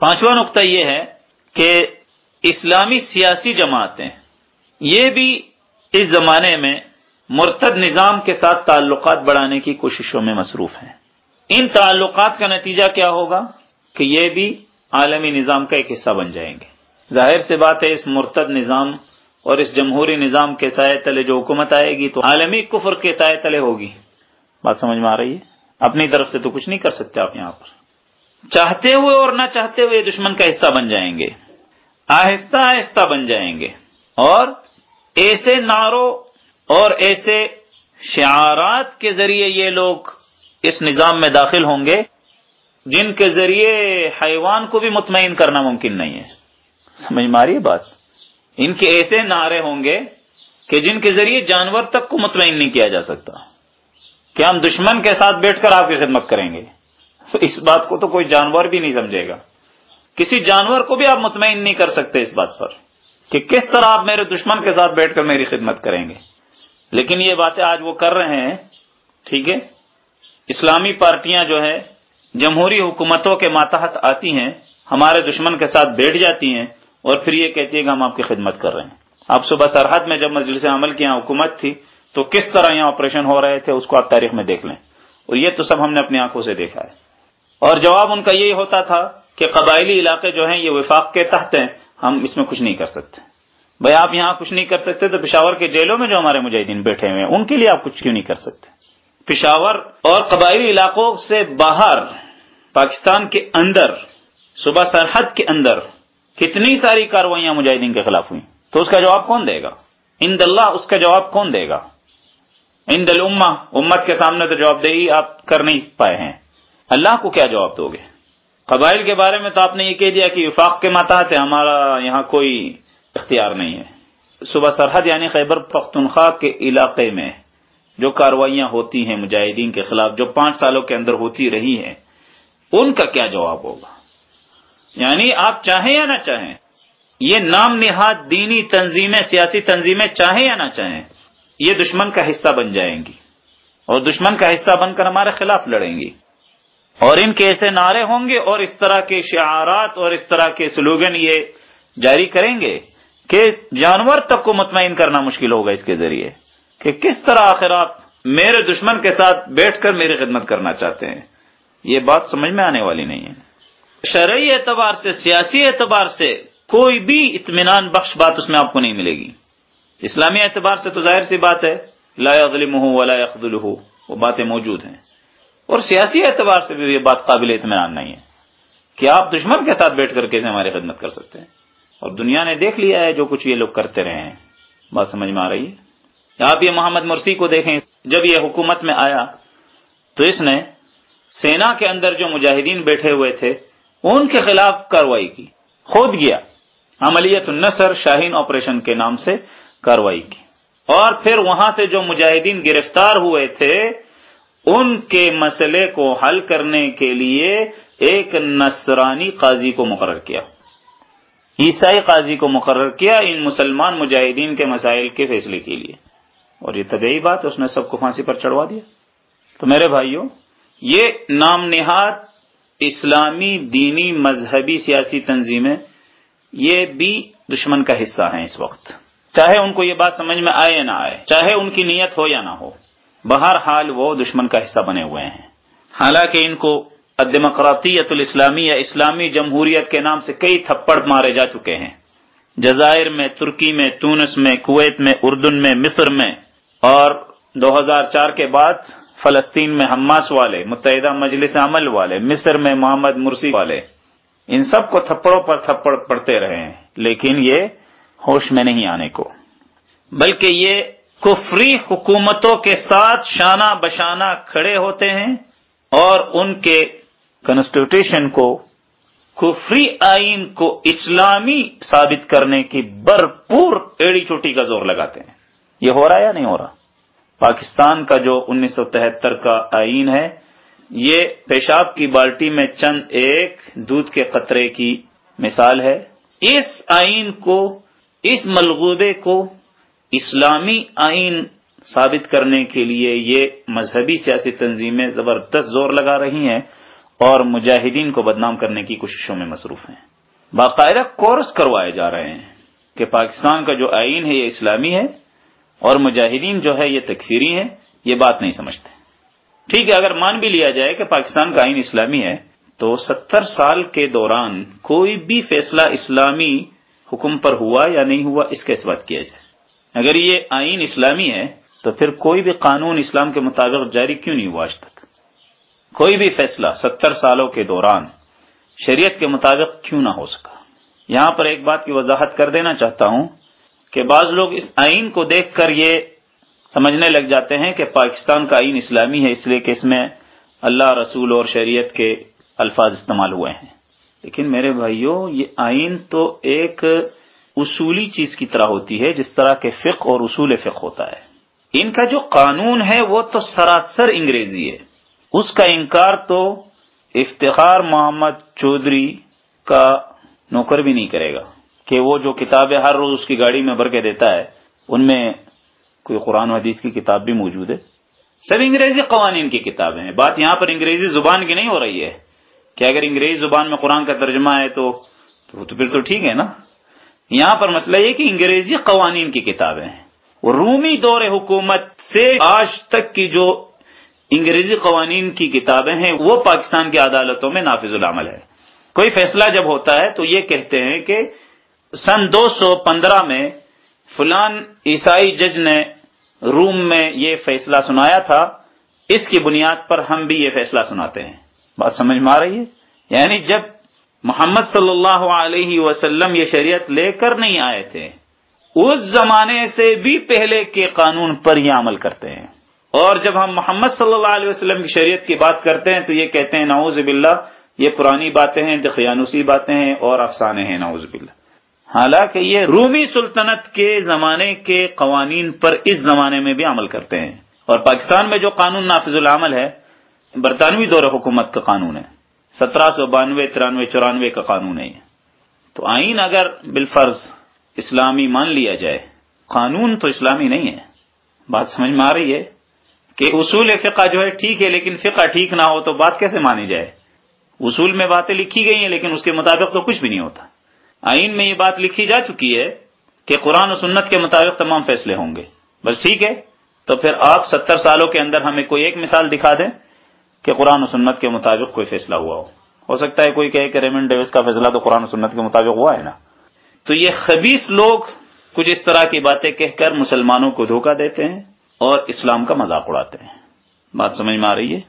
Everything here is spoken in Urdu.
پانچواں نقطہ یہ ہے کہ اسلامی سیاسی جماعتیں یہ بھی اس زمانے میں مرتد نظام کے ساتھ تعلقات بڑھانے کی کوششوں میں مصروف ہیں۔ ان تعلقات کا نتیجہ کیا ہوگا؟ کہ یہ بھی عالمی نظام کا ایک حصہ بن جائیں گے۔ ظاہر سے بات ہے، اس مرتد نظام اور اس جمہوری نظام کے سائے تلے جو حکومت آئے گی تو عالمی کفر کے سائے تلے ہوگی۔ بات سمجھ میں آ رہی ہے؟ اپنی طرف سے تو کچھ نہیں کر سکتے آپ یہاں پر۔ چاہتے ہوئے اور نہ چاہتے ہوئے دشمن کا حصہ بن جائیں گے۔ آہستہ آہستہ بن جائیں گے۔ اور ایسے نعروں اور ایسے شعارات کے ذریعے یہ لوگ اس نظام میں داخل ہوں گے، جن کے ذریعے حیوان کو بھی مطمئن کرنا ممکن نہیں ہے۔ سمجھ ماری بات؟ ان کے ایسے نعرے ہوں گے کہ جن کے ذریعے جانور تک کو مطمئن نہیں کیا جا سکتا۔ کہ ہم دشمن کے ساتھ بیٹھ کر آپ کی خدمت کریں گے؟ اس بات کو تو کوئی جانور بھی نہیں سمجھے گا۔ کسی جانور کو بھی آپ مطمئن نہیں کر سکتے اس بات پر کہ کس طرح آپ میرے دشمن کے ساتھ بیٹھ کر میری خدمت کریں گے۔ لیکن یہ باتیں آج وہ کر رہے ہیں، ٹھیک ہے؟ اسلامی پارٹیاں جو ہے جمہوری حکومتوں کے ماتحت آتی ہیں، ہمارے دشمن کے ساتھ بیٹھ جاتی ہیں اور پھر یہ کہتی ہے کہ ہم آپ کی خدمت کر رہے ہیں۔ آپ صبح سرحد میں جب مجلس عمل کی یہاں حکومت تھی تو کس طرح یہاں آپریشن ہو رہے تھے، اس کو آپ تاریخ میں دیکھ لیں۔ اور یہ تو سب ہم نے اپنی آنکھوں سے دیکھا ہے۔ اور جواب ان کا یہی ہوتا تھا کہ قبائلی علاقے جو ہیں یہ وفاق کے تحت ہیں، ہم اس میں کچھ نہیں کر سکتے۔ بھائی آپ یہاں کچھ نہیں کر سکتے تو پشاور کے جیلوں میں جو ہمارے مجاہدین بیٹھے ہوئے ہیں، ان کے لیے آپ کچھ کیوں نہیں کر سکتے؟ پشاور اور قبائلی علاقوں سے باہر، پاکستان کے اندر صبح سرحد کے اندر کتنی ساری کاروائیاں مجاہدین کے خلاف ہوئی تو اس کا جواب کون دے گا؟ اند اللہ اس کا جواب کون دے گا؟ اند الما امت کے سامنے تو جواب دہی آپ کر نہیں پائے ہیں۔ اللہ کو کیا جواب دو گے؟ قبائل کے بارے میں تو آپ نے یہ کہہ دیا کہ وفاق کے ماتحت ہے ہمارا یہاں کوئی اختیار نہیں ہے۔ صبح سرحد یعنی خیبر پختونخوا کے علاقے میں جو کاروائیاں ہوتی ہیں، مجاہدین کے خلاف جو پانچ سالوں کے اندر ہوتی رہی ہیں، ان کا کیا جواب ہوگا؟ یعنی آپ چاہیں یا نہ چاہیں، یہ نام نہاد دینی تنظیمیں، سیاسی تنظیمیں چاہیں یا نہ چاہیں، یہ دشمن کا حصہ بن جائیں گی۔ اور دشمن کا حصہ بن کر ہمارے خلاف لڑیں گی۔ اور ان کے ایسے نعرے ہوں گے اور اس طرح کے شعارات اور اس طرح کے سلوگن یہ جاری کریں گے کہ جانور تک کو مطمئن کرنا مشکل ہوگا اس کے ذریعے کہ کس طرح آخر آپ میرے دشمن کے ساتھ بیٹھ کر میری خدمت کرنا چاہتے ہیں۔ یہ بات سمجھ میں آنے والی نہیں ہے۔ شرعی اعتبار سے، سیاسی اعتبار سے کوئی بھی اطمینان بخش بات اس میں آپ کو نہیں ملے گی۔ اسلامی اعتبار سے تو ظاہر سی بات ہے، لا ظلم ہو ولا يخذل وہ باتیں موجود ہیں۔ اور سیاسی اعتبار سے بھی یہ بات قابل اطمینان نہیں ہے کہ آپ دشمن کے ساتھ بیٹھ کر کیسے ہماری خدمت کر سکتے ہیں۔ اور دنیا نے دیکھ لیا ہے جو کچھ یہ لوگ کرتے رہے ہیں۔ بات سمجھ میں آ رہی ہے؟ آپ یہ محمد مرسی کو دیکھیں، جب یہ حکومت میں آیا تو اس نے سینا کے اندر جو مجاہدین بیٹھے ہوئے تھے، ان کے خلاف کاروائی کی۔ خود گیا، عملیت النصر شاہین آپریشن کے نام سے کاروائی کی۔ اور پھر وہاں سے جو مجاہدین گرفتار ہوئے تھے ان کے مسئلے کو حل کرنے کے لیے ایک نصرانی قاضی کو مقرر کیا۔ عیسائی قاضی کو مقرر کیا ان مسلمان مجاہدین کے مسائل کے فیصلے کے لیے۔ اور یہ طبعی بات، اس نے سب کو پھانسی پر چڑھوا دیا۔ تو میرے بھائیوں، یہ نام نہاد اسلامی دینی مذہبی سیاسی تنظیمیں، یہ بھی دشمن کا حصہ ہیں اس وقت۔ چاہے ان کو یہ بات سمجھ میں آئے یا نہ آئے، چاہے ان کی نیت ہو یا نہ ہو۔ بہرحال وہ دشمن کا حصہ بنے ہوئے ہیں۔ حالانکہ ان کو ڈیموکراطیت الاسلامی یا اسلامی جمہوریت کے نام سے کئی تھپڑ مارے جا چکے ہیں۔ جزائر میں، ترکی میں، تونس میں، کویت میں، اردن میں، مصر میں اور دو ہزار چار کے بعد فلسطین میں حماس والے، متحدہ مجلس عمل والے، مصر میں محمد مرسی والے۔ ان سب کو تھپڑوں پر تھپڑ پڑتے رہے ہیں، لیکن یہ ہوش میں نہیں آنے کو۔ بلکہ یہ کفری حکومتوں کے ساتھ شانہ بشانہ کھڑے ہوتے ہیں اور ان کے کنسٹیٹیوشن کو کفری آئین کو اسلامی ثابت کرنے کی بھرپور ایڑی چوٹی کا زور لگاتے ہیں۔ یہ ہو رہا یا نہیں ہو رہا؟ پاکستان کا جو انیس سو تہتر کا آئین ہے، یہ پیشاب کی بالٹی میں چند ایک دودھ کے قطرے کی مثال ہے۔ اس آئین کو، اس ملغوبے کو اسلامی آئین ثابت کرنے کے لیے یہ مذہبی سیاسی تنظیمیں زبردست زور لگا رہی ہیں اور مجاہدین کو بدنام کرنے کی کوششوں میں مصروف ہیں۔ باقاعدہ کورس کروائے جا رہے ہیں کہ پاکستان کا جو آئین ہے یہ اسلامی ہے اور مجاہدین جو ہے یہ تکفیری ہیں، یہ بات نہیں سمجھتے۔ ٹھیک ہے، اگر مان بھی لیا جائے کہ پاکستان کا آئین اسلامی ہے، تو ستر سال کے دوران کوئی بھی فیصلہ اسلامی حکم پر ہوا یا نہیں ہوا، اس کا اس بات کیا جائے۔ اگر یہ آئین اسلامی ہے، تو پھر کوئی بھی قانون اسلام کے مطابق جاری کیوں نہیں ہوا آج تک؟ کوئی بھی فیصلہ ستر سالوں کے دوران شریعت کے مطابق کیوں نہ ہو سکا؟ یہاں پر ایک بات کی وضاحت کر دینا چاہتا ہوں کہ بعض لوگ اس آئین کو دیکھ کر یہ سمجھنے لگ جاتے ہیں کہ پاکستان کا آئین اسلامی ہے، اس لیے کہ اس میں اللہ، رسول اور شریعت کے الفاظ استعمال ہوئے ہیں۔ لیکن میرے بھائیوں یہ آئین تو ایک اصولی چیز کی طرح ہوتی ہے، جس طرح کے فقہ اور اصول فقہ ہوتا ہے۔ ان کا جو قانون ہے، وہ تو سراسر انگریزی ہے۔ اس کا انکار تو افتخار محمد چودھری کا نوکر بھی نہیں کرے گا۔ کہ وہ جو کتابیں ہر روز اس کی گاڑی میں بھر کے دیتا ہے، ان میں کوئی قرآن و حدیث کی کتاب بھی موجود ہے۔ سب انگریزی قوانین کی کتابیں ہیں۔ بات یہاں پر انگریزی زبان کی نہیں ہو رہی ہے۔ کہ اگر انگریزی زبان میں قرآن کا ترجمہ ہے تو تو پھر تو ٹھیک ہے نا؟ یہاں پر مسئلہ یہ کہ انگریزی قوانین کی کتابیں ہیں۔ رومی دور حکومت سے آج تک کی جو انگریزی قوانین کی کتابیں ہیں، وہ پاکستان کی عدالتوں میں نافذ العمل ہے۔ کوئی فیصلہ جب ہوتا ہے تو یہ کہتے ہیں کہ سن دو سو پندرہ میں فلان عیسائی جج نے روم میں یہ فیصلہ سنایا تھا، اس کی بنیاد پر ہم بھی یہ فیصلہ سناتے ہیں۔ بات سمجھ میں آ رہی ہے؟ یعنی جب محمد صلی اللہ علیہ وسلم یہ شریعت لے کر نہیں آئے تھے، اس زمانے سے بھی پہلے کے قانون پر یہ عمل کرتے ہیں۔ اور جب ہم محمد صلی اللہ علیہ وسلم کی شریعت کی بات کرتے ہیں تو یہ کہتے ہیں، نعوذ باللہ، یہ پرانی باتیں ہیں دقیانوسی باتیں ہیں اور افسانے ہیں، نعوذ باللہ۔ حالانکہ یہ رومی سلطنت کے زمانے کے قوانین پر اس زمانے میں بھی عمل کرتے ہیں۔ اور پاکستان میں جو قانون نافذ العمل ہے، برطانوی دور حکومت کا قانون ہے۔ سترہ سو بانوے ترانوے چورانوے کا قانون ہے تو آئین اگر بالفرض اسلامی مان لیا جائے، قانون تو اسلامی نہیں ہے۔ بات سمجھ میں آ رہی ہے کہ اصول فقہ جو ہے ٹھیک ہے، لیکن فقہ ٹھیک نہ ہو تو بات کیسے مانی جائے؟ اصول میں باتیں لکھی گئی ہیں، لیکن اس کے مطابق تو کچھ بھی نہیں ہوتا۔ آئین میں یہ بات لکھی جا چکی ہے کہ قرآن و سنت کے مطابق تمام فیصلے ہوں گے۔ بس ٹھیک ہے؟ تو پھر آپ ستر سالوں کے اندر ہمیں کوئی ایک مثال دکھا دیں۔ کہ قرآن و سنت کے مطابق کوئی فیصلہ ہوا ہو۔ ہو سکتا ہے کوئی کہے کہ ریمنڈ ڈیوس کا فیصلہ تو قرآن و سنت کے مطابق ہوا ہے نا۔ تو یہ خبیص لوگ کچھ اس طرح کی باتیں کہہ کر مسلمانوں کو دھوکہ دیتے ہیں اور اسلام کا مذاق اڑاتے ہیں۔ بات سمجھ میں آ رہی ہے؟